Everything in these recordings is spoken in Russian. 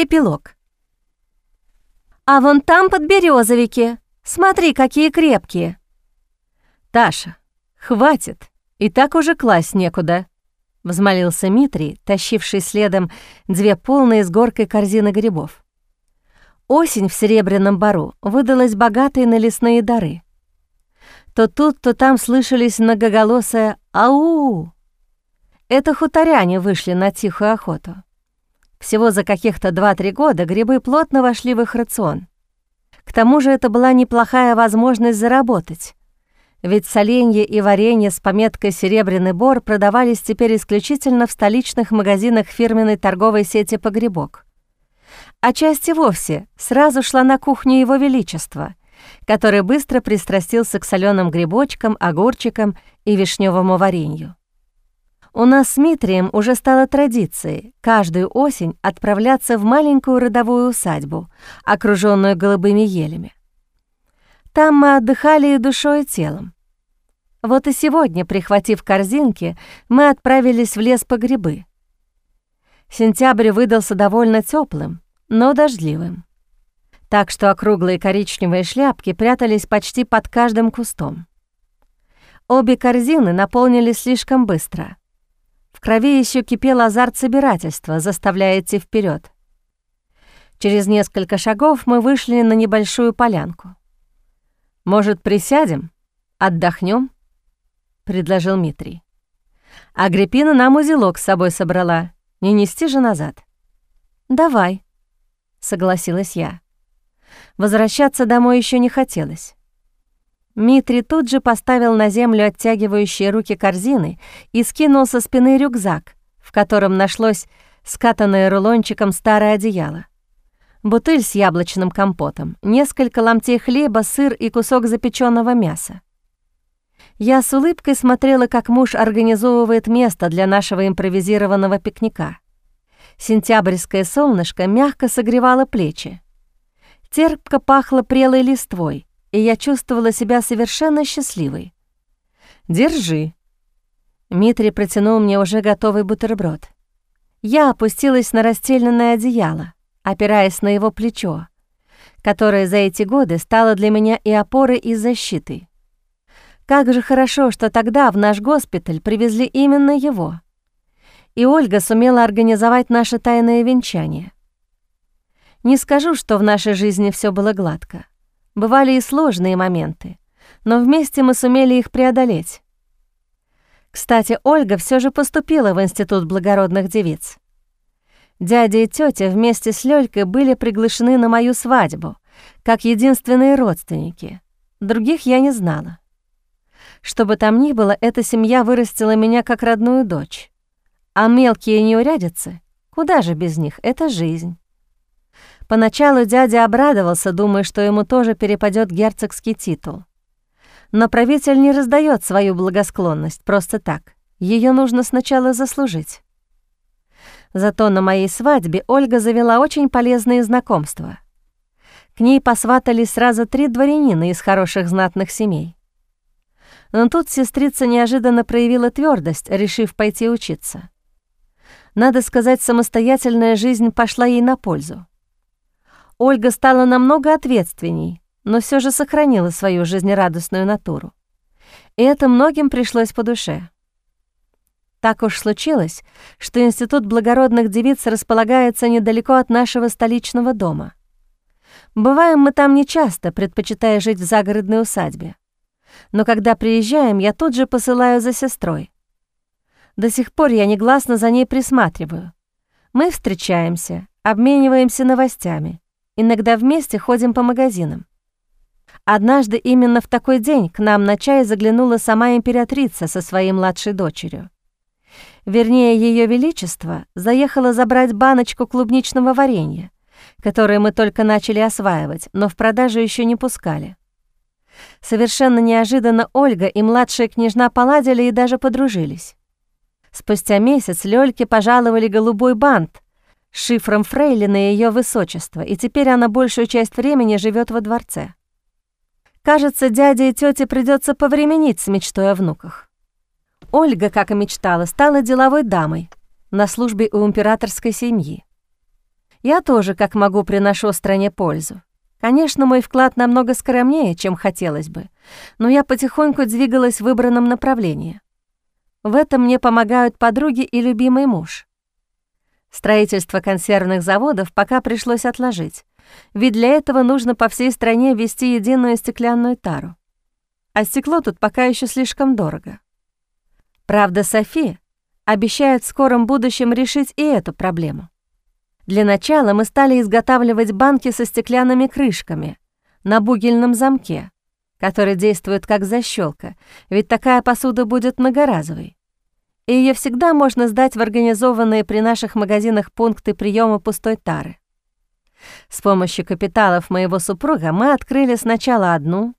Эпилог. «А вон там подберезовики. Смотри, какие крепкие!» «Таша, хватит, и так уже класть некуда», — взмолился Митрий, тащивший следом две полные с горкой корзины грибов. Осень в Серебряном Бару выдалась богатой на лесные дары. То тут, то там слышались многоголосое «Ау!». Это хуторяне вышли на тихую охоту. Всего за каких-то 2-3 года грибы плотно вошли в их рацион. К тому же это была неплохая возможность заработать. Ведь соленье и варенье с пометкой «Серебряный бор» продавались теперь исключительно в столичных магазинах фирменной торговой сети «Погребок». А часть и вовсе сразу шла на кухню Его Величества, который быстро пристрастился к соленым грибочкам, огурчикам и вишневому варенью. У нас с Митрием уже стало традицией каждую осень отправляться в маленькую родовую усадьбу, окруженную голубыми елями. Там мы отдыхали и душой, и телом. Вот и сегодня, прихватив корзинки, мы отправились в лес по грибы. Сентябрь выдался довольно теплым, но дождливым. Так что округлые коричневые шляпки прятались почти под каждым кустом. Обе корзины наполнились слишком быстро — в крови еще кипел азарт собирательства, заставляя идти вперед. Через несколько шагов мы вышли на небольшую полянку. «Может, присядем? Отдохнем? предложил Митрий. Агриппина нам узелок с собой собрала, не нести же назад. «Давай», — согласилась я. Возвращаться домой еще не хотелось. Митри тут же поставил на землю оттягивающие руки корзины и скинул со спины рюкзак, в котором нашлось скатанное рулончиком старое одеяло. Бутыль с яблочным компотом, несколько ломтей хлеба, сыр и кусок запеченного мяса. Я с улыбкой смотрела, как муж организовывает место для нашего импровизированного пикника. Сентябрьское солнышко мягко согревало плечи. Терпко пахло прелой листвой, и я чувствовала себя совершенно счастливой. «Держи». Митри протянул мне уже готовый бутерброд. Я опустилась на расстеленное одеяло, опираясь на его плечо, которое за эти годы стало для меня и опорой, и защитой. Как же хорошо, что тогда в наш госпиталь привезли именно его. И Ольга сумела организовать наше тайное венчание. Не скажу, что в нашей жизни все было гладко. Бывали и сложные моменты, но вместе мы сумели их преодолеть. Кстати, Ольга все же поступила в Институт благородных девиц. Дядя и тетя вместе с Лёлькой были приглашены на мою свадьбу, как единственные родственники. Других я не знала. Что бы там ни было, эта семья вырастила меня как родную дочь. А мелкие неурядицы, куда же без них, это жизнь. Поначалу дядя обрадовался, думая, что ему тоже перепадет герцогский титул. Но правитель не раздает свою благосклонность просто так. Ее нужно сначала заслужить. Зато на моей свадьбе Ольга завела очень полезные знакомства. К ней посватали сразу три дворянина из хороших знатных семей. Но тут сестрица неожиданно проявила твердость, решив пойти учиться. Надо сказать, самостоятельная жизнь пошла ей на пользу. Ольга стала намного ответственней, но все же сохранила свою жизнерадостную натуру. И это многим пришлось по душе. Так уж случилось, что Институт благородных девиц располагается недалеко от нашего столичного дома. Бываем мы там нечасто, предпочитая жить в загородной усадьбе. Но когда приезжаем, я тут же посылаю за сестрой. До сих пор я негласно за ней присматриваю. Мы встречаемся, обмениваемся новостями. Иногда вместе ходим по магазинам. Однажды именно в такой день к нам на чай заглянула сама императрица со своей младшей дочерью. Вернее, Ее Величество заехала забрать баночку клубничного варенья, которое мы только начали осваивать, но в продажу еще не пускали. Совершенно неожиданно Ольга и младшая княжна поладили и даже подружились. Спустя месяц Лёльке пожаловали голубой бант шифром Фрейлина и ее высочество, и теперь она большую часть времени живет во дворце. Кажется, дяде и тете придется повременить с мечтой о внуках. Ольга, как и мечтала, стала деловой дамой на службе у императорской семьи. Я тоже, как могу, приношу стране пользу. Конечно, мой вклад намного скромнее, чем хотелось бы, но я потихоньку двигалась в выбранном направлении. В этом мне помогают подруги и любимый муж. Строительство консервных заводов пока пришлось отложить, ведь для этого нужно по всей стране ввести единую стеклянную тару. А стекло тут пока еще слишком дорого. Правда, Софи обещает в скором будущем решить и эту проблему. Для начала мы стали изготавливать банки со стеклянными крышками на бугельном замке, который действует как защелка, ведь такая посуда будет многоразовой. И ее всегда можно сдать в организованные при наших магазинах пункты приема пустой тары. С помощью капиталов моего супруга мы открыли сначала одну,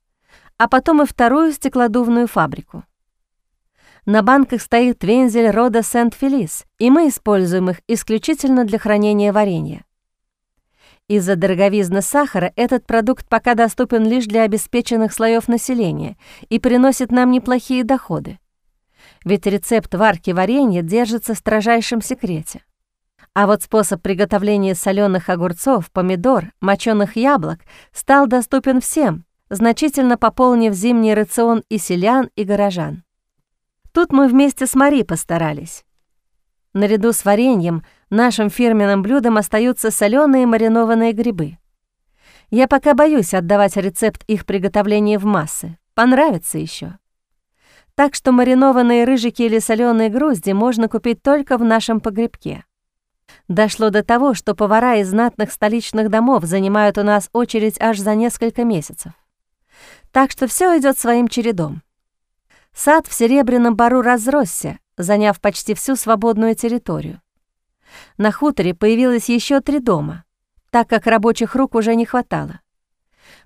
а потом и вторую стеклодувную фабрику. На банках стоит вензель рода Сент-Фелис, и мы используем их исключительно для хранения варенья. Из-за дороговизны сахара этот продукт пока доступен лишь для обеспеченных слоев населения и приносит нам неплохие доходы. Ведь рецепт варки варенья держится в строжайшем секрете. А вот способ приготовления соленых огурцов, помидор, моченых яблок стал доступен всем, значительно пополнив зимний рацион и селян, и горожан. Тут мы вместе с Мари постарались. Наряду с вареньем нашим фирменным блюдом остаются соленые маринованные грибы. Я пока боюсь отдавать рецепт их приготовления в массы. Понравится еще. Так что маринованные рыжики или соленые грузди можно купить только в нашем погребке. Дошло до того, что повара из знатных столичных домов занимают у нас очередь аж за несколько месяцев. Так что все идет своим чередом. Сад в Серебряном Бару разросся, заняв почти всю свободную территорию. На хуторе появилось еще три дома, так как рабочих рук уже не хватало.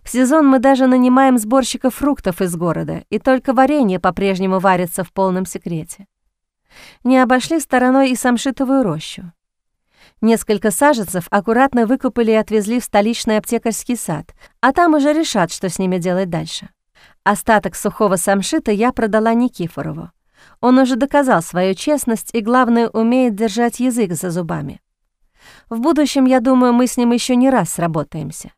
В сезон мы даже нанимаем сборщиков фруктов из города, и только варенье по-прежнему варится в полном секрете. Не обошли стороной и самшитовую рощу. Несколько саженцев аккуратно выкупали и отвезли в столичный аптекарский сад, а там уже решат, что с ними делать дальше. Остаток сухого самшита я продала Никифорову. Он уже доказал свою честность и, главное, умеет держать язык за зубами. В будущем, я думаю, мы с ним еще не раз сработаемся.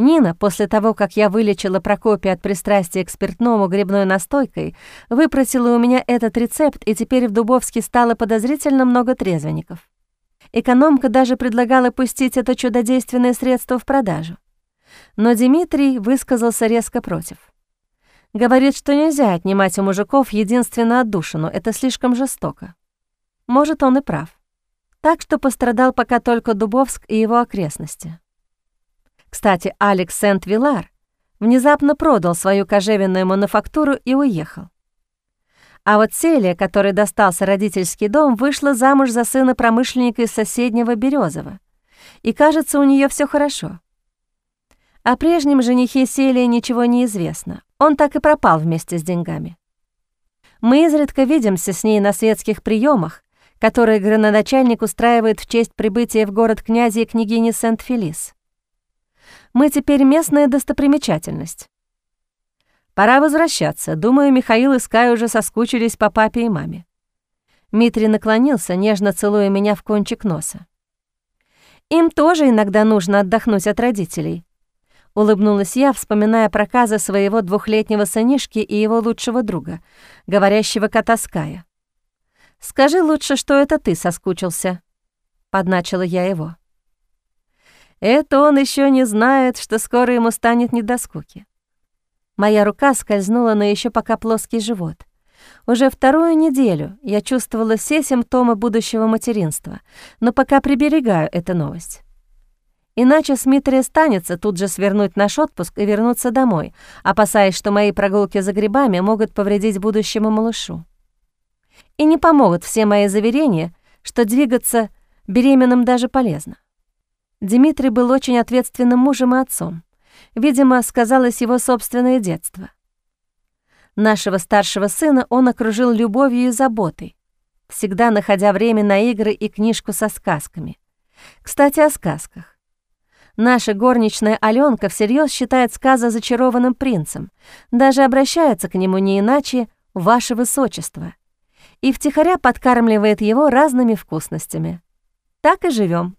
Нина, после того, как я вылечила Прокопия от пристрастия к спиртному грибной настойкой, выпросила у меня этот рецепт, и теперь в Дубовске стало подозрительно много трезвенников. Экономка даже предлагала пустить это чудодейственное средство в продажу. Но Дмитрий высказался резко против. Говорит, что нельзя отнимать у мужиков единственно отдушину, это слишком жестоко. Может, он и прав. Так что пострадал пока только Дубовск и его окрестности. Кстати, Алекс Сент-Вилар внезапно продал свою кожевенную мануфактуру и уехал. А вот Селия, которой достался родительский дом, вышла замуж за сына промышленника из соседнего Березова. И кажется, у нее все хорошо. О прежнем женихе Селии ничего не известно. Он так и пропал вместе с деньгами. Мы изредка видимся с ней на светских приемах, которые градоначальник устраивает в честь прибытия в город князя и княгини Сент-Фелис. Мы теперь местная достопримечательность. Пора возвращаться. Думаю, Михаил и Скай уже соскучились по папе и маме. Митрий наклонился, нежно целуя меня в кончик носа. Им тоже иногда нужно отдохнуть от родителей. Улыбнулась я, вспоминая проказы своего двухлетнего сынишки и его лучшего друга, говорящего кота Ская. «Скажи лучше, что это ты соскучился», — подначила я его. Это он еще не знает, что скоро ему станет не до скуки. Моя рука скользнула на еще пока плоский живот. Уже вторую неделю я чувствовала все симптомы будущего материнства, но пока приберегаю эту новость. Иначе с Митри станется тут же свернуть наш отпуск и вернуться домой, опасаясь, что мои прогулки за грибами могут повредить будущему малышу. И не помогут все мои заверения, что двигаться беременным даже полезно. Дмитрий был очень ответственным мужем и отцом. Видимо, сказалось его собственное детство. Нашего старшего сына он окружил любовью и заботой, всегда находя время на игры и книжку со сказками. Кстати, о сказках. Наша горничная Алёнка всерьез считает сказа зачарованным принцем, даже обращается к нему не иначе «Ваше Высочество» и втихаря подкармливает его разными вкусностями. Так и живем.